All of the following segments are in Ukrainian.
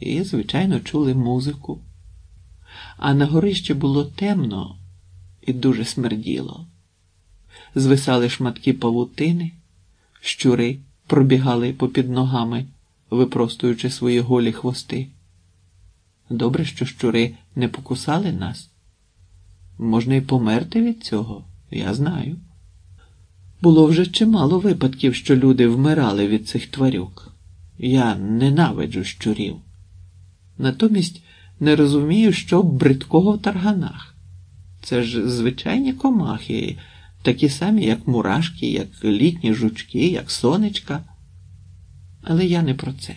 і, звичайно, чули музику. А на горищі було темно і дуже смерділо. Звисали шматки павутини, щури пробігали попід ногами, випростуючи свої голі хвости. Добре, що щури не покусали нас. Можна й померти від цього, я знаю. Було вже чимало випадків, що люди вмирали від цих тварюк. Я ненавиджу щурів. Натомість не розумію, що бридкого в тарганах. Це ж звичайні комахи, такі самі, як мурашки, як літні жучки, як сонечка. Але я не про це.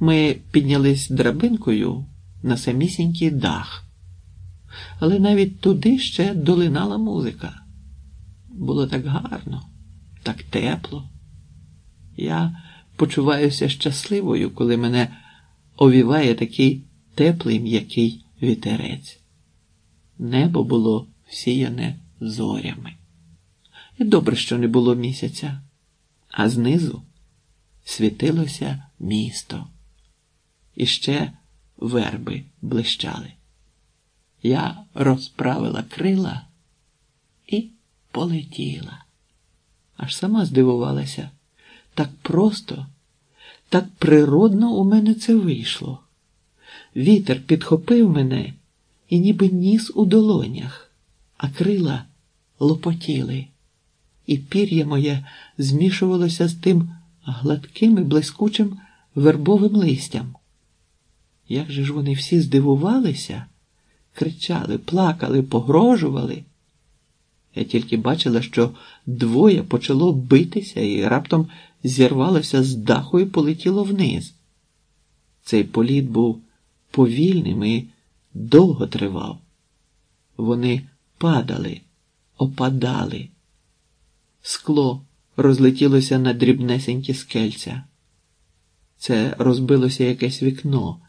Ми піднялись драбинкою на самісінький дах, але навіть туди ще долинала музика. Було так гарно, так тепло. Я почуваюся щасливою, коли мене овіває такий теплий м'який вітерець. Небо було всіяне зорями. І добре, що не було місяця, а знизу світилося місто. І ще верби блищали. Я розправила крила і полетіла. Аж сама здивувалася. Так просто, так природно у мене це вийшло. Вітер підхопив мене і ніби ніс у долонях, а крила лопотіли, і пір'я моє змішувалося з тим гладким і блискучим вербовим листям. Як же ж вони всі здивувалися, кричали, плакали, погрожували. Я тільки бачила, що двоє почало битися і раптом зірвалося з даху і полетіло вниз. Цей політ був повільним і довго тривав. Вони падали, опадали. Скло розлетілося на дрібнесенькі скельця. Це розбилося якесь вікно,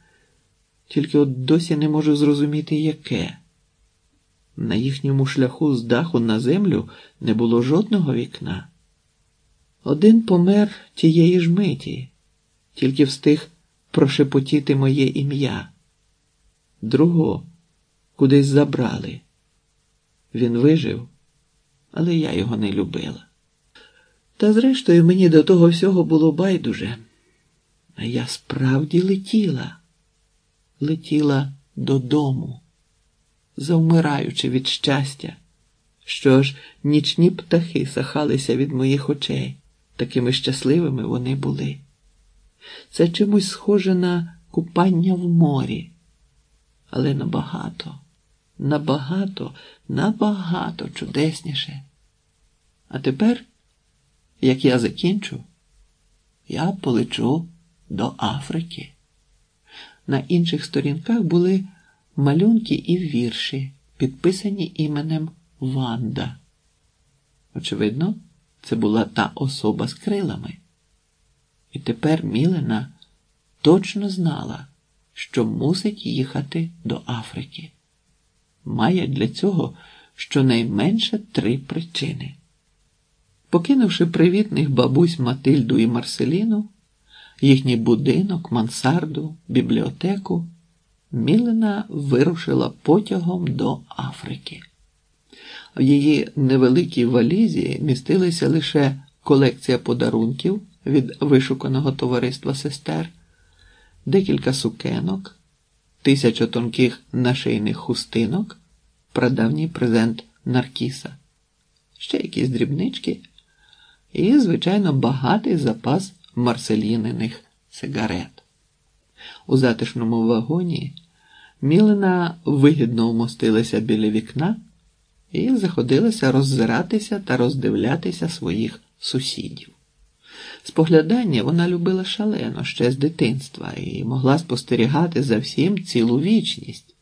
тільки от досі не можу зрозуміти, яке. На їхньому шляху з даху на землю не було жодного вікна. Один помер тієї ж миті, тільки встиг прошепотіти моє ім'я. Другого кудись забрали. Він вижив, але я його не любила. Та зрештою мені до того всього було байдуже. А я справді летіла, летіла додому завмираючи від щастя, що ж нічні птахи сахалися від моїх очей, такими щасливими вони були. Це чимось схоже на купання в морі, але набагато, набагато, набагато чудесніше. А тепер, як я закінчу, я полечу до Африки. На інших сторінках були малюнки і вірші, підписані іменем Ванда. Очевидно, це була та особа з крилами. І тепер Мілена точно знала, що мусить їхати до Африки. Має для цього щонайменше три причини. Покинувши привітних бабусь Матильду і Марселіну, їхній будинок, мансарду, бібліотеку. Мілена вирушила потягом до Африки. В її невеликій валізі містилися лише колекція подарунків від вишуканого товариства сестер, декілька сукенок, тисяча тонких нашийних хустинок, прадавній презент Наркіса, ще якісь дрібнички і, звичайно, багатий запас марселіниних сигарет. У затишному вагоні Мілина вигідно вмостилася біля вікна і заходилася роззиратися та роздивлятися своїх сусідів. Споглядання вона любила шалено ще з дитинства і могла спостерігати за всім цілу вічність,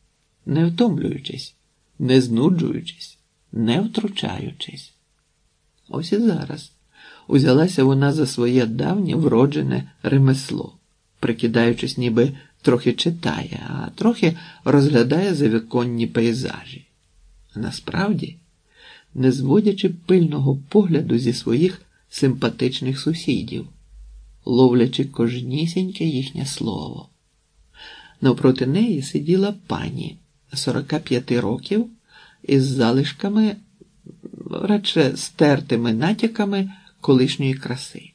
не втомлюючись, не знуджуючись, не втручаючись. Ось і зараз узялася вона за своє давнє вроджене ремесло прикидаючись, ніби трохи читає, а трохи розглядає завіконні пейзажі. Насправді, не зводячи пильного погляду зі своїх симпатичних сусідів, ловлячи кожнісіньке їхнє слово. Навпроти неї сиділа пані 45 років із залишками, радше стертими натяками колишньої краси.